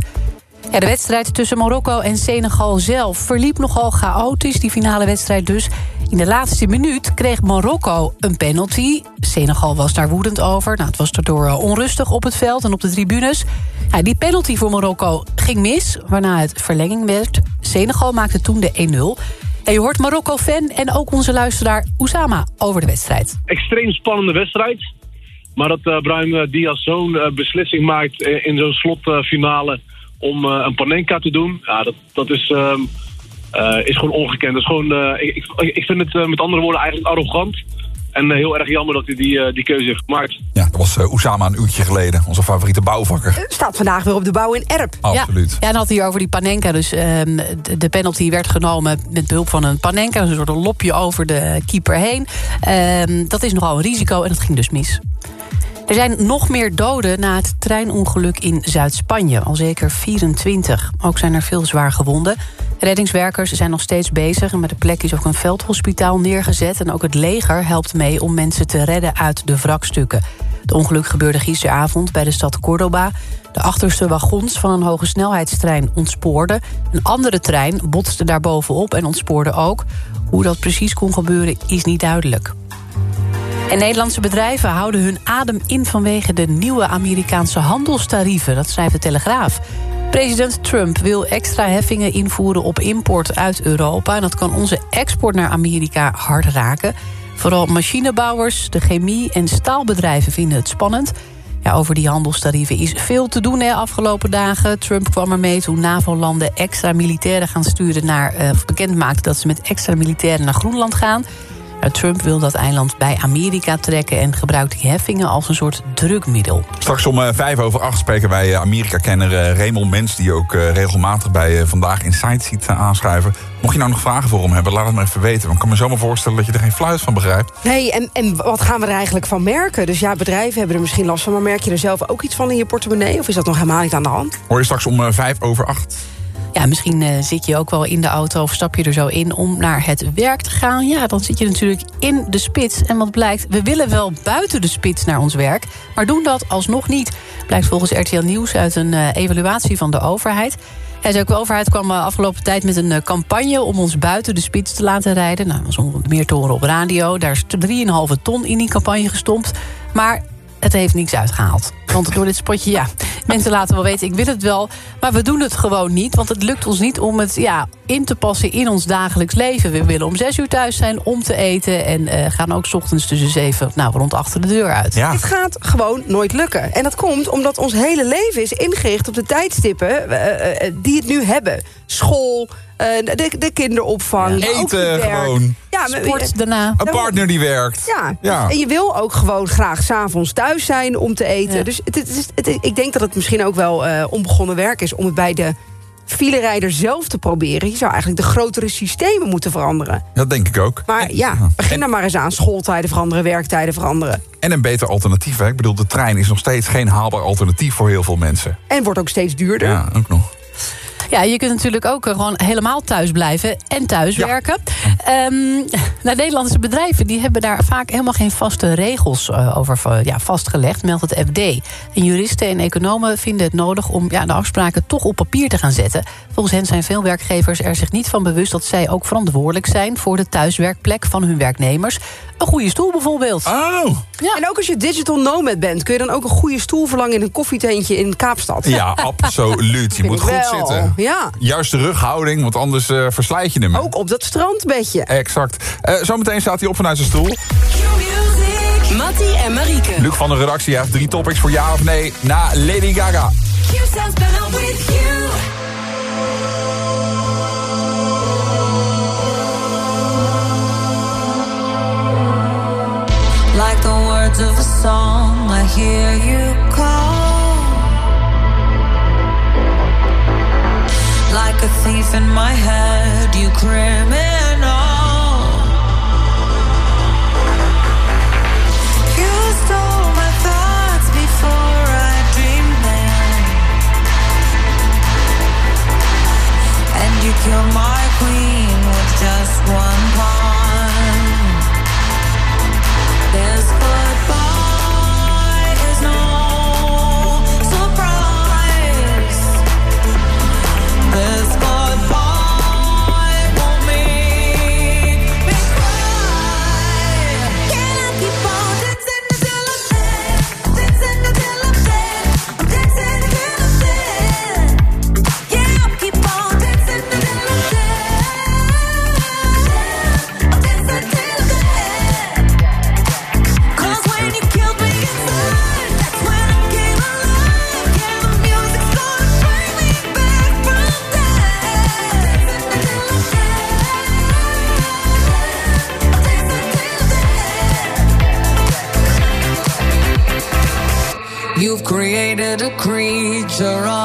[SPEAKER 5] De wedstrijd tussen Marokko en Senegal zelf verliep nogal chaotisch. Die finale wedstrijd dus. In de laatste minuut kreeg Marokko een penalty. Senegal was daar woedend over. Nou, het was daardoor onrustig op het veld en op de tribunes. Ja, die penalty voor Marokko ging mis, waarna het verlenging werd. Senegal maakte toen de 1-0. En je hoort Marokko-fan en ook onze luisteraar Oussama over de wedstrijd.
[SPEAKER 33] Extreem spannende wedstrijd. Maar dat uh, Brian Diaz zo'n beslissing maakt in zo'n slotfinale om een Panenka te doen, ja, dat, dat is, ehm, is gewoon ongekend. Dat is gewoon, ik, ik, ik vind het met andere woorden eigenlijk arrogant. En eh, heel erg jammer dat hij die, uh, die keuze heeft gemaakt.
[SPEAKER 4] Ja, dat was uh, Oussama een uurtje geleden. Onze favoriete bouwvakker.
[SPEAKER 7] Staat vandaag weer op de bouw in Erp.
[SPEAKER 4] Absoluut.
[SPEAKER 5] Ja, en had hij over die Panenka. Dus um, de, penalty werd genomen met behulp van een Panenka. Dus een soort een lopje over de keeper heen. Um, dat is nogal een risico en dat ging dus mis. Er zijn nog meer doden na het treinongeluk in Zuid-Spanje. Al zeker 24. Ook zijn er veel zwaar gewonden. Reddingswerkers zijn nog steeds bezig. En met de plek is ook een veldhospitaal neergezet. En ook het leger helpt mee om mensen te redden uit de wrakstukken. Het ongeluk gebeurde gisteravond bij de stad Córdoba. De achterste wagons van een hoge snelheidstrein ontspoorden. Een andere trein botste daarbovenop en ontspoorde ook. Hoe dat precies kon gebeuren is niet duidelijk. En Nederlandse bedrijven houden hun adem in vanwege de nieuwe Amerikaanse handelstarieven. Dat schrijft de Telegraaf. President Trump wil extra heffingen invoeren op import uit Europa. En dat kan onze export naar Amerika hard raken. Vooral machinebouwers, de chemie- en staalbedrijven vinden het spannend. Ja, over die handelstarieven is veel te doen de afgelopen dagen. Trump kwam ermee toen NAVO-landen extra militairen gaan sturen naar... Uh, bekend maakte dat ze met extra militairen naar Groenland gaan. Trump wil dat eiland bij Amerika trekken... en gebruikt die heffingen als een soort drukmiddel.
[SPEAKER 4] Straks om uh, vijf over acht spreken wij uh, Amerika-kenner uh, Raymond Mens... die ook regelmatig bij Vandaag Insight ziet aanschrijven. Mocht je nou nog vragen voor hem hebben, laat het maar even weten. Want ik kan me zomaar voorstellen dat je er geen fluit van begrijpt.
[SPEAKER 7] Nee, en, en wat gaan we er eigenlijk van merken? Dus ja, bedrijven hebben er misschien last van... maar merk je er zelf ook iets van in je portemonnee? Of is dat nog helemaal niet aan de hand?
[SPEAKER 4] Hoor je straks om vijf over acht.
[SPEAKER 5] Ja, misschien uh, zit je ook wel in de auto of stap je er zo in om naar het werk te gaan. Ja, dan zit je natuurlijk in de spits. En wat blijkt, we willen wel buiten de spits naar ons werk... maar doen dat alsnog niet. Blijkt volgens RTL Nieuws uit een uh, evaluatie van de overheid. Ja, de overheid kwam uh, afgelopen tijd met een campagne... om ons buiten de spits te laten rijden. Nou, dat was meer te horen op radio. Daar is 3,5 ton in die campagne gestompt. Maar het heeft niks uitgehaald. Want door dit spotje, ja, mensen laten wel weten, ik wil het wel. Maar we doen het gewoon niet, want het lukt ons niet om het ja, in te passen in ons dagelijks leven. We willen om zes uur thuis zijn om te eten. En uh, gaan ook s ochtends tussen zeven, nou, rond achter de deur uit.
[SPEAKER 7] Ja. Het gaat gewoon nooit lukken. En dat komt omdat ons hele leven is ingericht op de tijdstippen uh, uh, die het nu hebben. School, de, de kinderopvang.
[SPEAKER 4] Ja. Eten gewoon.
[SPEAKER 5] Ja, Sport daarna.
[SPEAKER 4] Een partner die werkt.
[SPEAKER 7] Ja. ja. En je wil ook gewoon graag s'avonds thuis zijn om te eten. Ja. Dus het, het is, het, ik denk dat het misschien ook wel uh, onbegonnen werk is... om het bij de filerijder zelf te proberen. Je zou eigenlijk de grotere systemen moeten veranderen.
[SPEAKER 4] Dat denk ik ook.
[SPEAKER 7] Maar ja, begin dan maar eens aan. Schooltijden veranderen, werktijden veranderen.
[SPEAKER 4] En een beter alternatief. Hè? Ik bedoel, de trein is nog steeds geen haalbaar alternatief voor heel veel mensen.
[SPEAKER 7] En wordt ook steeds duurder.
[SPEAKER 4] Ja, ook nog.
[SPEAKER 5] Ja, je kunt natuurlijk ook gewoon helemaal thuis blijven en thuis ja. werken. Um, nou, Nederlandse bedrijven die hebben daar vaak helemaal geen vaste regels uh, over ja, vastgelegd, meldt het FD. En juristen en economen vinden het nodig om ja, de afspraken toch op papier te gaan zetten. Volgens hen zijn veel werkgevers er zich niet van bewust dat zij ook verantwoordelijk zijn voor de thuiswerkplek van hun werknemers. Een goede stoel bijvoorbeeld.
[SPEAKER 4] Oh.
[SPEAKER 7] Ja. En ook als je digital nomad bent, kun je dan ook een goede stoel verlangen in een koffietentje in Kaapstad.
[SPEAKER 4] Ja, absoluut. Je moet goed
[SPEAKER 7] wel.
[SPEAKER 4] zitten.
[SPEAKER 7] Ja.
[SPEAKER 4] Juiste rughouding, want anders uh, verslijt je hem.
[SPEAKER 7] Ook op dat strandbedje.
[SPEAKER 4] Exact. Uh, zometeen staat hij op vanuit zijn stoel.
[SPEAKER 34] Mattie en Marieke.
[SPEAKER 4] Luc van de redactie heeft drie topics voor ja of nee na Lady Gaga.
[SPEAKER 35] Like the words of a song, I hear you call. A thief in my head, you criminal. You stole my thoughts before I dreamed them. And you killed my queen with just one pawn. Creature of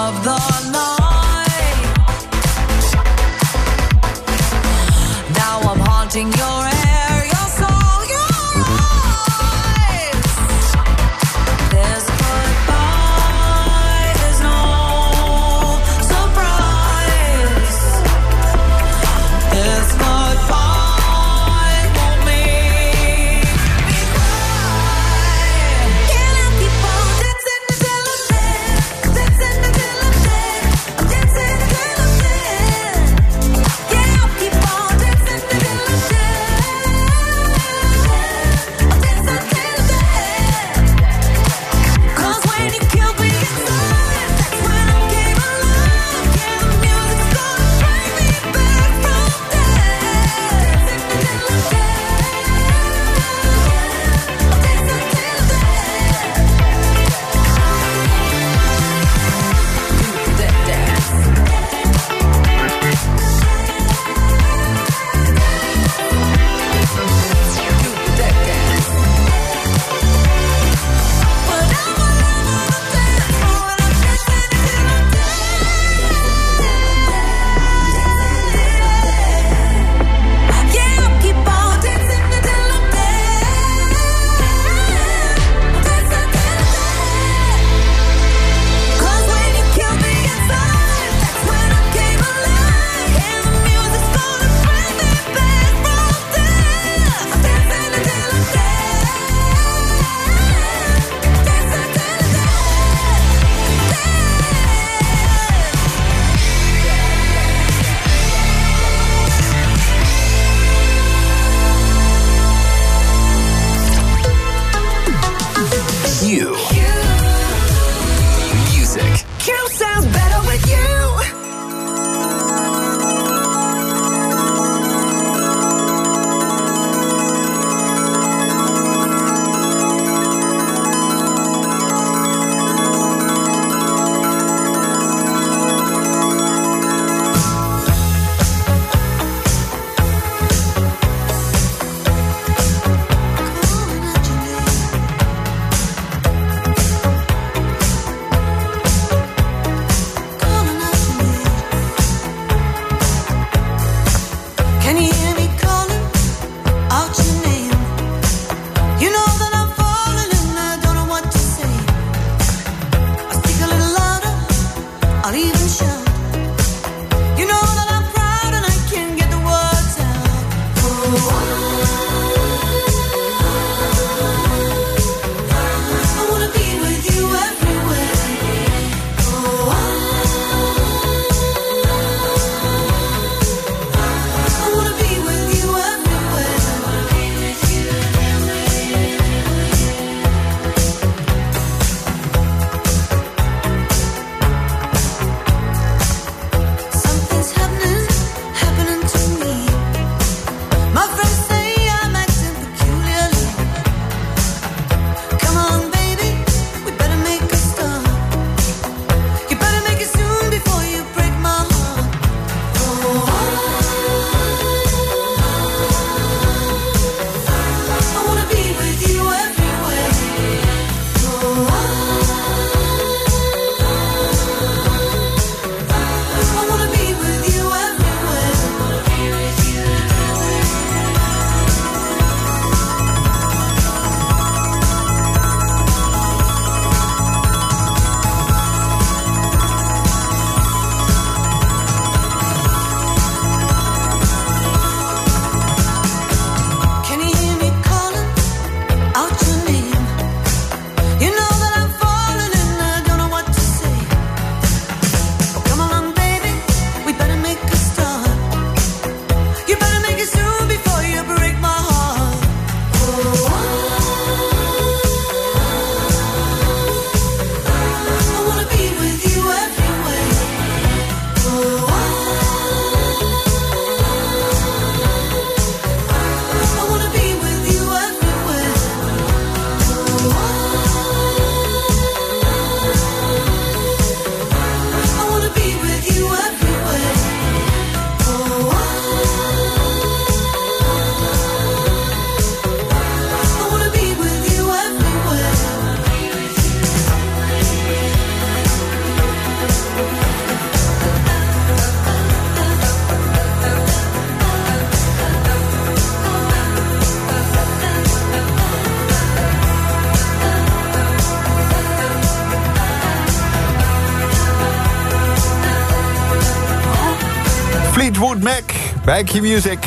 [SPEAKER 4] bij Q Music.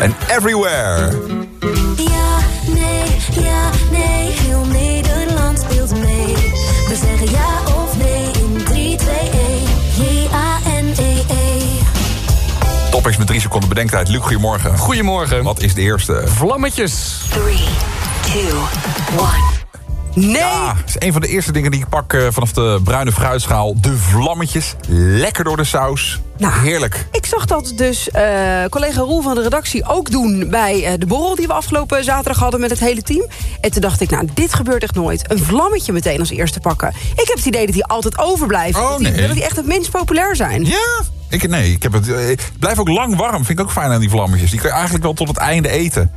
[SPEAKER 4] En Everywhere.
[SPEAKER 35] Ja, nee, ja, nee, heel Nederland speelt mee. We zeggen ja of nee in 3, 2, 1. J-A-N-E-E.
[SPEAKER 4] Topics met drie seconden bedenktijd. Luc, goedemorgen.
[SPEAKER 36] Goedemorgen.
[SPEAKER 4] Wat is de eerste?
[SPEAKER 36] Vlammetjes.
[SPEAKER 35] 3, 2, 1.
[SPEAKER 7] Nee!
[SPEAKER 4] Ja, dat is een van de eerste dingen die ik pak eh, vanaf de bruine fruitschaal. De vlammetjes. Lekker door de saus.
[SPEAKER 7] Nou,
[SPEAKER 4] Heerlijk.
[SPEAKER 7] Dat dus eh, collega Roel van de redactie ook doen... bij eh, de borrel die we afgelopen zaterdag hadden met het hele team. En toen dacht ik, nou, dit gebeurt echt nooit. Een vlammetje meteen als eerste pakken. Ik heb het idee dat die altijd overblijven.
[SPEAKER 4] Oh,
[SPEAKER 7] die,
[SPEAKER 4] nee.
[SPEAKER 7] dat die echt het minst populair zijn.
[SPEAKER 4] Ja? Ik, nee, ik heb het, eh, het blijft ook lang warm. Vind ik ook fijn aan die vlammetjes. Die kun je eigenlijk wel tot het einde eten.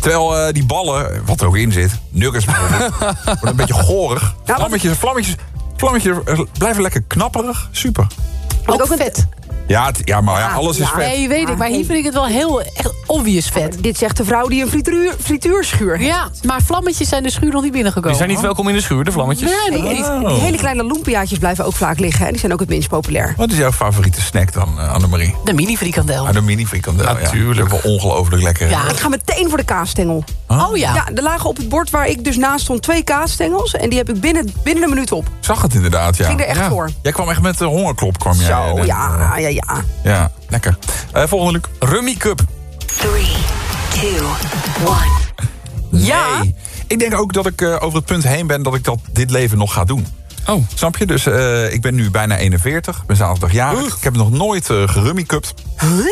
[SPEAKER 4] Terwijl eh, die ballen, wat er ook in zit, nuggets een beetje gorig. Vlammetjes, vlammetjes, vlammetjes eh, blijven lekker knapperig. Super.
[SPEAKER 5] Ook, vet.
[SPEAKER 4] Ja, het- ja maar ja, alles is vet.
[SPEAKER 5] Nee, weet ik. Maar hier vind ik het wel heel echt obvious vet.
[SPEAKER 7] Dit zegt de vrouw die een frituur, frituurschuur heeft.
[SPEAKER 5] Ja, maar vlammetjes zijn de schuur nog niet binnengekomen.
[SPEAKER 36] Die zijn niet welkom in de schuur, de vlammetjes.
[SPEAKER 5] Nee,
[SPEAKER 7] Die, die hele kleine lumpiaatjes blijven ook vaak liggen. En die zijn ook het minst populair.
[SPEAKER 4] Wat is jouw favoriete snack dan, eh, Annemarie?
[SPEAKER 5] De mini frikandel.
[SPEAKER 4] Ah, de mini frikandel. Natuurlijk. Ja, wel ongelooflijk lekker.
[SPEAKER 7] Ja, ik ga meteen voor de kaasstengel.
[SPEAKER 5] Oh ja.
[SPEAKER 7] Ja, er lagen op het bord waar ik dus naast stond twee kaasstengels. En die heb ik binnen, binnen een minuut op.
[SPEAKER 4] Ik zag het inderdaad, ja.
[SPEAKER 7] Ging er echt
[SPEAKER 4] Ja.
[SPEAKER 7] voor.
[SPEAKER 4] Jij kwam echt met de hongerklop, kwam jij.
[SPEAKER 7] Zo, ja, ja, ja.
[SPEAKER 4] Ja, lekker. Eh, volgende, Luc.
[SPEAKER 36] Rummy Cup.
[SPEAKER 35] 3, 2, 1.
[SPEAKER 7] Ja.
[SPEAKER 4] Nee. Ik denk ook dat ik eh, over het punt heen ben dat ik dat dit leven nog ga doen.
[SPEAKER 36] Oh.
[SPEAKER 4] Snap je? Dus eh, ik ben nu bijna 41, ben zaterdag jarig. Ik heb nog nooit uh, gerummikupt.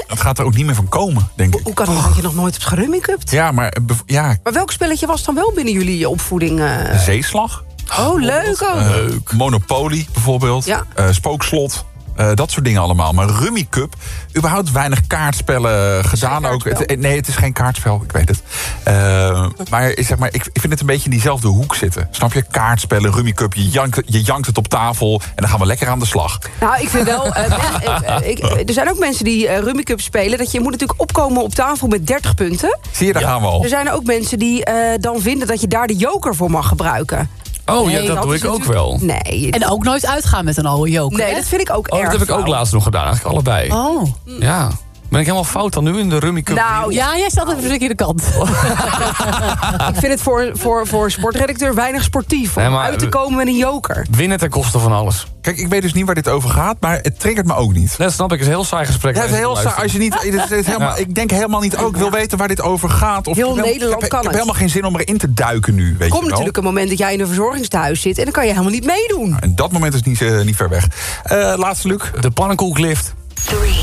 [SPEAKER 4] Het gaat er ook niet meer van komen, denk ik.
[SPEAKER 7] Hoe kan het dat je nog nooit hebt gerummikupt?
[SPEAKER 4] Ja, maar eh, ja,
[SPEAKER 7] Maar welk spelletje was dan wel binnen jullie opvoeding? eh?
[SPEAKER 4] zeeslag.
[SPEAKER 7] Oh, leuk ook.
[SPEAKER 4] Eh, Monopoly bijvoorbeeld.
[SPEAKER 7] Ja.
[SPEAKER 4] Eh, spookslot. Eh, dat soort dingen allemaal. Maar Rummy Cup, überhaupt weinig kaartspellen gedaan ook. Het- nee, het is geen kaartspel, ik weet het. Eh, maar, zeg maar ik, ik vind het een beetje in diezelfde hoek zitten. Snap je? Kaartspellen, Rummy Cup, je jankt, je jankt het op tafel... en dan gaan we lekker aan de slag.
[SPEAKER 7] Nou, ik vind wel... eh, ik- er zijn ook mensen die eh Rummy Cup spelen... dat je moet natuurlijk opkomen op tafel met 30 punten.
[SPEAKER 4] Zie je, daar gaan we al.
[SPEAKER 7] Er zijn ook mensen die eh, dan vinden dat je daar de joker voor mag gebruiken.
[SPEAKER 36] Oh ja, dat
[SPEAKER 7] dat
[SPEAKER 36] doe ik ook wel.
[SPEAKER 7] Nee,
[SPEAKER 5] En ook nooit uitgaan met een oude joker.
[SPEAKER 7] nee
[SPEAKER 5] hè?
[SPEAKER 7] dat vind ik ook
[SPEAKER 36] Oh,
[SPEAKER 7] erg
[SPEAKER 36] dat heb ik ook laatst nog gedaan, eigenlijk allebei.
[SPEAKER 5] Oh.
[SPEAKER 36] Ja. Ben ik helemaal fout dan nu in de Rummy Cup?
[SPEAKER 7] Nou,
[SPEAKER 5] Ja, jij staat even de verkeerde kant.
[SPEAKER 7] ik vind het voor, voor, voor sportredacteur weinig sportief... om
[SPEAKER 36] Nee, maar-
[SPEAKER 7] uit te komen met een joker.
[SPEAKER 36] Winnen ten koste van alles.
[SPEAKER 4] Kijk, ik weet dus niet waar dit over gaat, maar het triggert me ook niet.
[SPEAKER 36] Dat snap ik, is een heel saai gesprek.
[SPEAKER 4] Ja, het is heel saai. Als je niet, het is helemaal,
[SPEAKER 36] Ja.
[SPEAKER 4] Ik denk helemaal niet ook. Ik wil weten waar dit over gaat. Of
[SPEAKER 7] Heel
[SPEAKER 4] ik
[SPEAKER 7] Nederland
[SPEAKER 4] ik heb,
[SPEAKER 7] kan
[SPEAKER 4] Ik heb
[SPEAKER 7] het.
[SPEAKER 4] helemaal geen zin om erin te duiken nu. Weet
[SPEAKER 7] Er komt natuurlijk een moment dat jij in een verzorgingstehuis zit... en dan kan je helemaal niet meedoen.
[SPEAKER 4] En dat moment is niet, eh, niet ver weg. Eh, laatste, Luc.
[SPEAKER 36] De pannenkoeklift.
[SPEAKER 35] 3, 2, 1.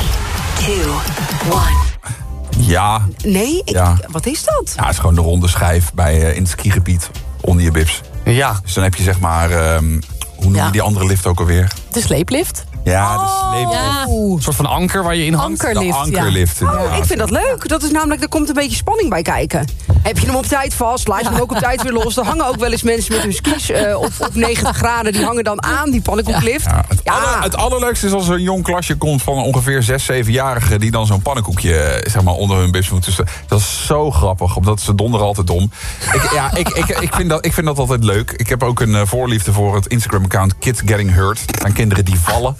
[SPEAKER 4] Ja.
[SPEAKER 7] Nee, ik-
[SPEAKER 4] Ja.
[SPEAKER 7] wat is dat?
[SPEAKER 4] ja, het is gewoon de ronde schijf bij, eh, in het skigebied onder je bibs.
[SPEAKER 36] Ja.
[SPEAKER 4] Dus dan heb je zeg maar, ehm, hoe noem je
[SPEAKER 5] Ja.
[SPEAKER 4] die andere lift ook alweer?
[SPEAKER 5] De sleeplift.
[SPEAKER 4] Ja, de sleep.
[SPEAKER 5] Ja.
[SPEAKER 36] Een soort van anker waar je in hangt.
[SPEAKER 5] Ankerlift,
[SPEAKER 4] de ankerlift.
[SPEAKER 7] Oh,
[SPEAKER 4] inderdaad.
[SPEAKER 7] ik vind dat leuk. Dat is namelijk, er komt een beetje spanning bij kijken. Heb je hem op tijd vast, laat je hem ook op tijd weer los. Er hangen ook wel eens mensen met hun skis eh, op, op 90 graden. Die hangen dan aan, die pannenkoeklift.
[SPEAKER 4] Ja, het,
[SPEAKER 7] Ja.
[SPEAKER 4] aller- het allerleukste is als er een jong klasje komt van ongeveer 6, 7-jarigen... die dan zo'n pannenkoekje eh, zeg maar, onder hun bibs moeten. Dat is zo grappig, omdat ze donderen altijd dom. Ik, ja, ik, ik, ik, vind dat, ik vind dat altijd leuk. Ik heb ook een eh, voorliefde voor het Instagram-account Kids Getting Hurt. Aan kinderen die vallen.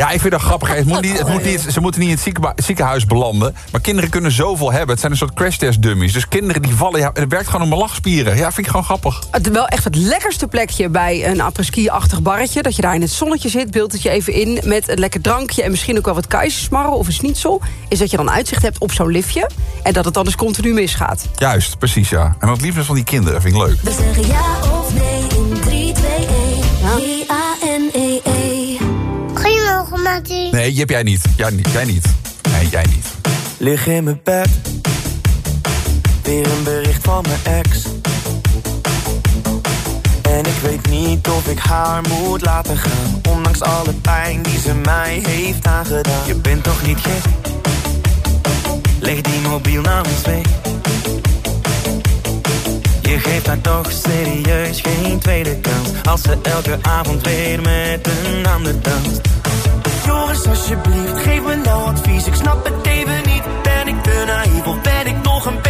[SPEAKER 4] Ja, ik vind dat grappig. Het moet niet, het moet niet, ze moeten niet in het zieke- ziekenhuis belanden. Maar kinderen kunnen zoveel hebben. Het zijn een soort crashtest dummies. Dus kinderen die vallen, ja, het werkt gewoon op mijn lachspieren. Ja, vind ik gewoon grappig.
[SPEAKER 7] Het wel echt het lekkerste plekje bij een apres-ski-achtig barretje. Dat je daar in het zonnetje zit, beeld het je even in... met een lekker drankje en misschien ook wel wat keizersmarrel of een schnitzel... is dat je dan uitzicht hebt op zo'n liftje... en dat het dan dus continu misgaat.
[SPEAKER 4] Juist, precies, ja. En dat liefde van die kinderen vind ik leuk.
[SPEAKER 35] We zeggen ja of nee
[SPEAKER 16] Mattie.
[SPEAKER 4] Nee, Jip, jij niet. Jij, niet. jij niet. Nee, jij niet.
[SPEAKER 9] Lig in mijn bed. Weer een bericht van mijn ex. En ik weet niet of ik haar moet laten gaan. Ondanks alle pijn die ze mij heeft aangedaan. Je bent toch niet gek? Leg die mobiel naar ons mee. Je geeft haar toch serieus geen tweede kans. Als ze elke avond weer met een ander danst. Joris, alsjeblieft, geef me nou advies. Ik snap het even niet. Ben ik te naïef of ben ik nog een beetje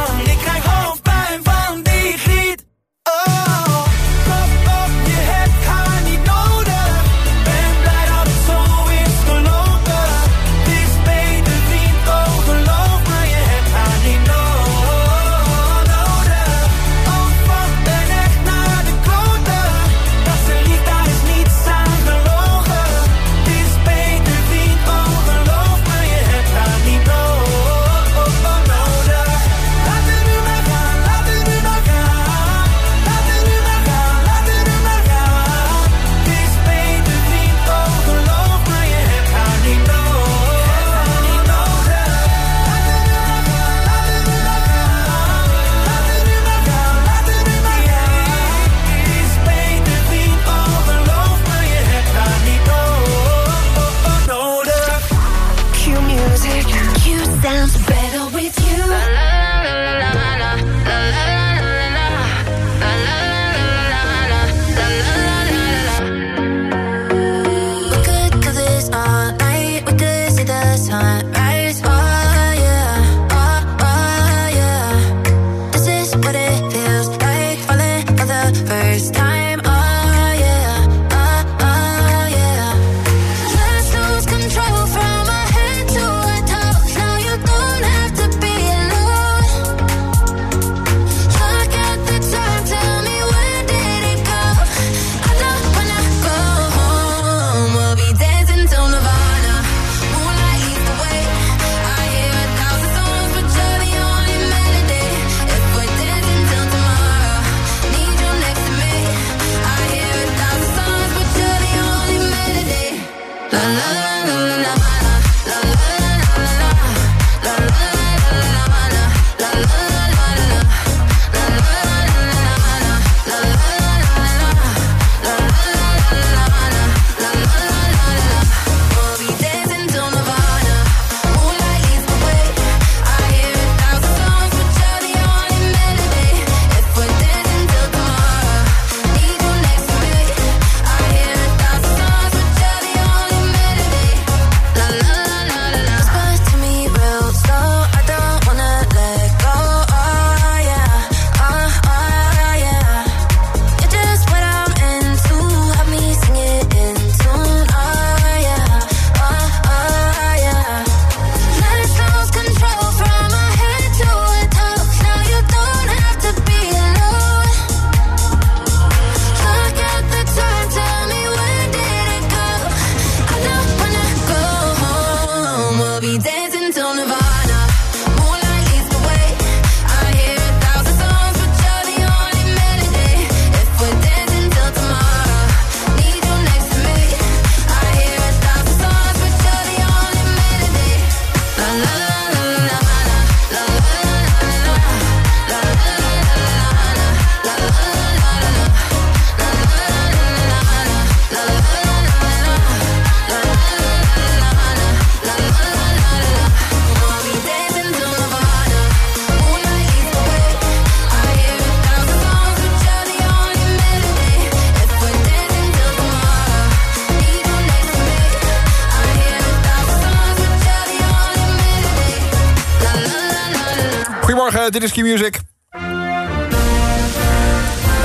[SPEAKER 4] Eh, dit is Key Music.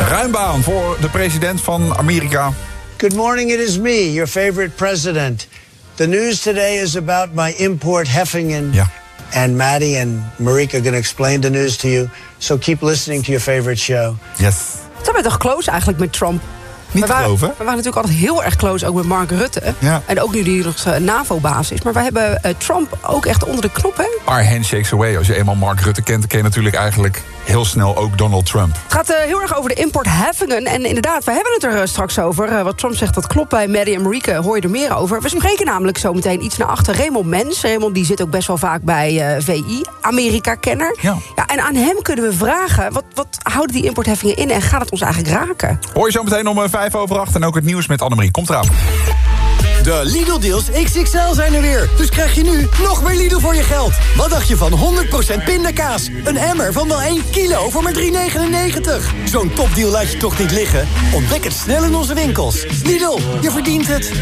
[SPEAKER 4] Ruimbaan voor de president van Amerika.
[SPEAKER 37] Good morning, it is me, your favorite president. The news today is about my import Heffingen. Yeah. And Maddie and Marika are going to explain the news to you. So keep listening to your favorite show.
[SPEAKER 4] Yes.
[SPEAKER 7] Ze hebben toch close eigenlijk met Trump?
[SPEAKER 37] Niet geloven.
[SPEAKER 7] We waren natuurlijk altijd heel erg close ook met Mark Rutte. En ook nu die nog eh, NAVO-baas is. Maar wij hebben eh, Trump ook echt onder de knop.
[SPEAKER 4] Our handshakes away. Als je eenmaal Mark Rutte kent, ken je natuurlijk eigenlijk heel snel ook Donald Trump.
[SPEAKER 7] Het gaat eh, heel erg over de importheffingen. En inderdaad, we hebben het er eh, straks over. Eh, wat Trump zegt, dat klopt bij Maddie en Marieke. Hoor je er meer over. We spreken namelijk zo meteen iets naar achter Raymond Mens. Raymond die zit ook best wel vaak bij VI, Amerika-kenner. Ja. en aan hem kunnen we vragen... Wat, wat houden die importheffingen in en gaat het ons eigenlijk raken?
[SPEAKER 4] Hoor je zo meteen om vijf over acht en ook het nieuws met Annemarie. Komt eraan.
[SPEAKER 32] De Lidl-deals XXL zijn er weer. Dus krijg je nu nog meer Lidl voor je geld. Wat dacht je van 100% pindakaas? Een emmer van wel 1 kilo voor maar 3,99. Zo'n topdeal laat je toch niet liggen? Ontdek het snel in onze winkels. Lidl, je verdient het.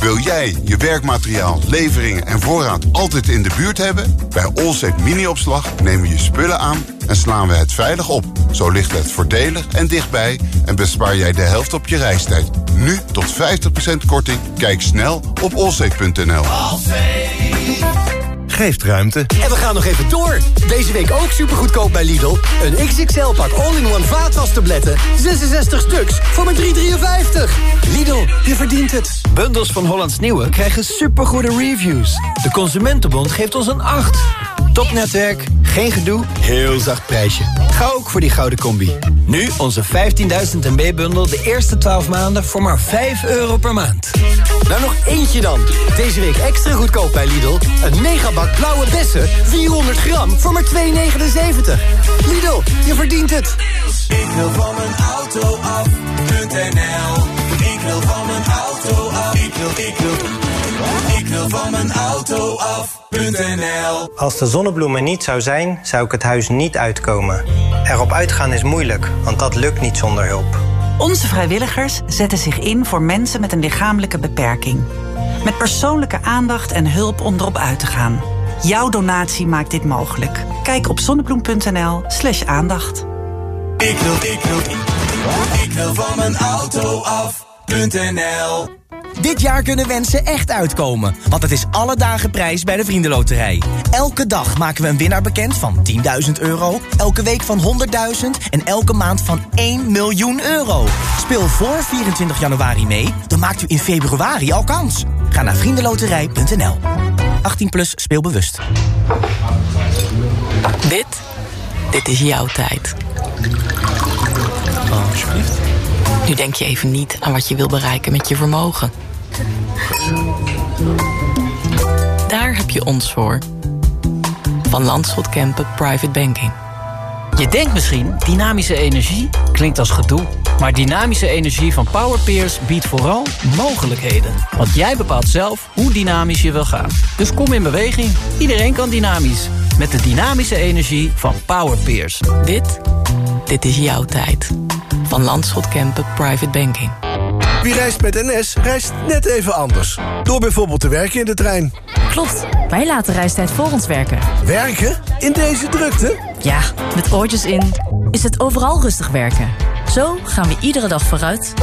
[SPEAKER 38] Wil jij je werkmateriaal, leveringen en voorraad altijd in de buurt hebben? Bij Allsafe Mini-opslag nemen we je spullen aan en slaan we het veilig op. Zo ligt het voordelig en dichtbij en bespaar jij de helft op je reistijd. Nu tot 50% korting. Kijk snel op allsafe.nl.
[SPEAKER 32] Geeft ruimte. En we gaan nog even door. Deze week ook supergoedkoop bij Lidl. Een XXL-pak all-in-one vaatwastabletten. 66 stuks voor maar 3,53. Lidl, je verdient het.
[SPEAKER 39] Bundels van Hollands Nieuwe krijgen supergoede reviews. De Consumentenbond geeft ons een 8. Topnetwerk, geen gedoe, heel zacht prijsje. Ga ook voor die gouden combi. Nu onze 15.000 MB-bundel de eerste 12 maanden voor maar 5 euro per maand.
[SPEAKER 32] Nou nog eentje dan. Deze week extra goedkoop bij Lidl. Een megabak blauwe bessen, 400 gram voor maar 2,79. Lidl, je verdient het.
[SPEAKER 35] Ik wil van mijn auto af.nl Ik wil van mijn auto af. Ik wil, ik wil, ik wil van mijn auto af.nl
[SPEAKER 40] Als de zonnebloem er niet zou zijn, zou ik het huis niet uitkomen. Erop uitgaan is moeilijk, want dat lukt niet zonder hulp.
[SPEAKER 41] Onze vrijwilligers zetten zich in voor mensen met een lichamelijke beperking. Met persoonlijke aandacht en hulp om erop uit te gaan. Jouw donatie maakt dit mogelijk. Kijk op zonnebloem.nl slash aandacht.
[SPEAKER 35] Ik wil, ik wil, ik wil van mijn auto af.nl
[SPEAKER 42] Dit jaar kunnen wensen echt uitkomen, want het is alle dagen prijs bij de Vriendenloterij. Elke dag maken we een winnaar bekend van 10.000 euro, elke week van 100.000 en elke maand van 1 miljoen euro. Speel voor 24 januari mee, dan maakt u in februari al kans. Ga naar vriendenloterij.nl. 18 plus speelbewust.
[SPEAKER 43] Dit, dit is jouw tijd.
[SPEAKER 42] Oh, alsjeblieft.
[SPEAKER 43] Nu denk je even niet aan wat je wil bereiken met je vermogen. Daar heb je ons voor. Van Landschot Kempen Private Banking.
[SPEAKER 23] Je denkt misschien, dynamische energie klinkt als gedoe. Maar dynamische energie van Powerpeers biedt vooral mogelijkheden. Want jij bepaalt zelf hoe dynamisch je wil gaan. Dus kom in beweging. Iedereen kan dynamisch. Met de dynamische energie van Powerpeers.
[SPEAKER 43] Dit, dit is jouw tijd. Van Landschot Kempen Private Banking.
[SPEAKER 44] Wie reist met NS, reist net even anders. Door bijvoorbeeld te werken in de trein.
[SPEAKER 45] Klopt, wij laten reistijd voor ons werken.
[SPEAKER 44] Werken? In deze drukte?
[SPEAKER 45] Ja, met oortjes in is het overal rustig werken. Zo gaan we iedere dag vooruit.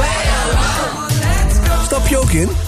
[SPEAKER 44] Stap je ook in?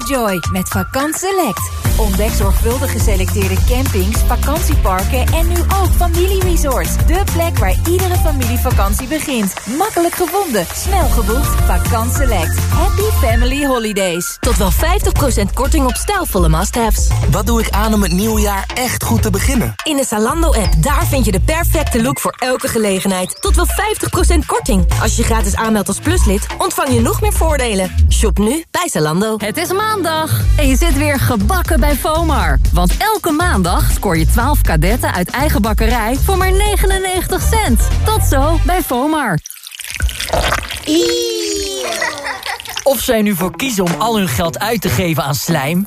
[SPEAKER 27] joy met Vakant Select. Ontdek zorgvuldig geselecteerde campings, vakantieparken en nu ook familieresorts. De plek waar iedere familievakantie begint. Makkelijk gevonden, snel geboekt. Vakant Select. Happy Family Holidays.
[SPEAKER 28] Tot wel 50% korting op stijlvolle must-haves.
[SPEAKER 46] Wat doe ik aan om het nieuwe jaar echt goed te beginnen?
[SPEAKER 28] In de Zalando-app, daar vind je de perfecte look voor elke gelegenheid. Tot wel 50% korting. Als je je gratis aanmeldt als pluslid, ontvang je nog meer voordelen. Shop nu bij Zalando.
[SPEAKER 45] Het is maandag en je zit weer gebakken bij FOMAR. Want elke maandag scoor je 12 kadetten uit eigen bakkerij voor maar 99 cent. Tot zo bij FOMAR.
[SPEAKER 23] Of zij nu voor kiezen om al hun geld uit te geven aan slijm...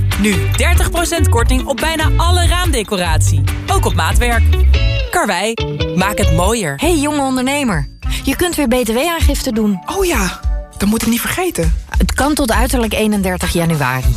[SPEAKER 23] Nu 30% korting op bijna alle raamdecoratie. Ook op maatwerk. Karwei, maak het mooier.
[SPEAKER 18] Hey jonge ondernemer, je kunt weer btw-aangifte doen.
[SPEAKER 47] Oh ja, dat moet ik niet vergeten.
[SPEAKER 18] Het kan tot uiterlijk 31 januari.